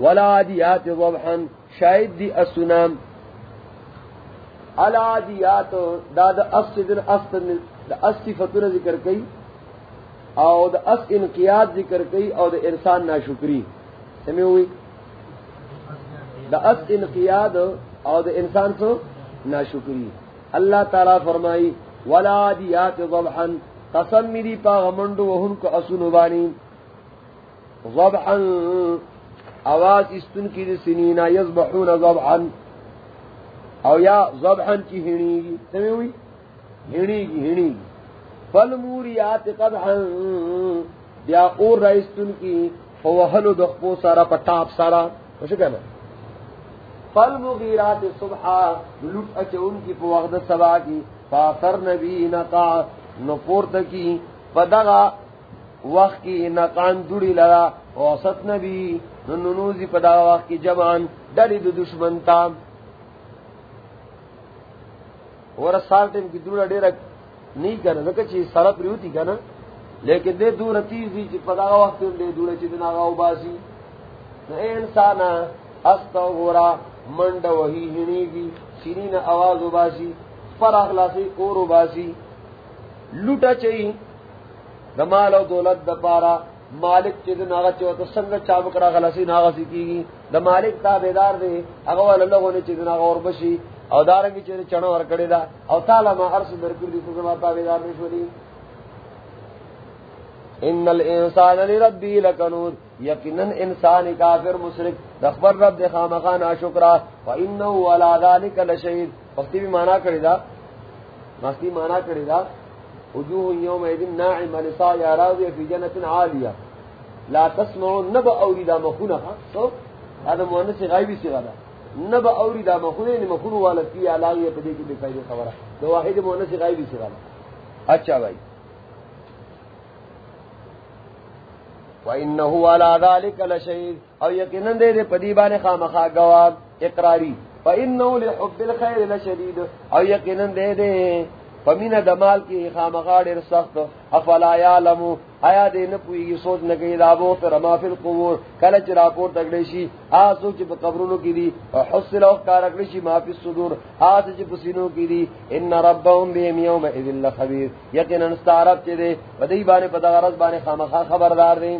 ولادیات ضبحا شاید دی اسنام الادیات دا دا اس دن اس دا اس صفتون ذکر کئی، او دا اس انقیاد ذکر کئی، او دا انسان ناشکری. سمیں ہوئی دا اس انقیاد، او دا انسان سو ناشکری. اللہ تعالیٰ فرمائی ولادیات ضبحا قسم میری پا غمندو وہن کو اسنو بانی. ضبحا آواز استن کی دی سنینا یزبحون ضبحا او یا ضبحن کی ہنی گی سمیں ہوئی؟ ہنی گی ہنی گی فل موریات قدحن یا اور رئیستن کی، فوہلو دخپو سارا پٹاپ سارا. کچھ کہنا فل مغیرات صبحا لٹ اچون کی پوغد سبا کی. فاثر نبی نقا، نپورت کی. پدغا وقت کی نقان دوڑی لگا. اوسط نبی. ننوزی پدغا وقت کی جبان ڈری دو دشمن تام اور سال ٹائم کی دور ڈیر نہیں کرنا نہ کچھ سڑک ریوتی کا لیکن دے دور تیز دی چی پدا وقت دے دور چی دنا گاو باسی اے انسان استا غورا منڈ وہی ہنی گی سینی نا آواز باسی پر اخلاصی اور باسی لوٹا چاہی دمال و دولت دپارا مالک چی دن آغا چی سنگ چابک را خلاصی ناغا سی کی گی. دا مالک تا بیدار دے اگوال اللہ ہونے چی دن آغا اور بشی، او دارنگی چیرے چنو ورکڑی دا، او تالا ما عرص برکر دی سزما تابیدار نشولی ان الانسان لربی لکنود یقیناً انسان کافر مسرک دخبر رب دی خامخان آشکرا و انہو علا ذالک لشہید وقتی بھی مانا کری دا، وقتی مانا کری دا وجوہ یوم ایدن ناعم نساء یا راضی فی جنت عالیہ لا تسمعون نبا اوری دا تو هذا مؤنس غائبی سی غدا نب اوری دا مخونه نه مخونه والا کی علاوه په دې کې به فائدې خبره واحد مؤنث غایبی سره اچھا بھائی. وانه على ذلك لشهيد. او یقینا دې په دې باندې خامخا گواه اقراری. فانه لحب الخير لشديد. او یقینا دې دې فمین دمال کی خامغاڑ سخت، افلا یعلم آیا دے نہ پوئی گی، سوچ نہ کہیں دابو پر ما فی القبور، کلچ راپور تگڑیشی آسو چپ قبرونو کی دی حصل او کارکڑیشی ما فی الصدور آس چپ سینو کی دی، ان ربهم بهم یوم اذن لخبیر، یقینا استعرب چے دے ودی بانے پتہ غرض بانے خامخا خبردار دیں۔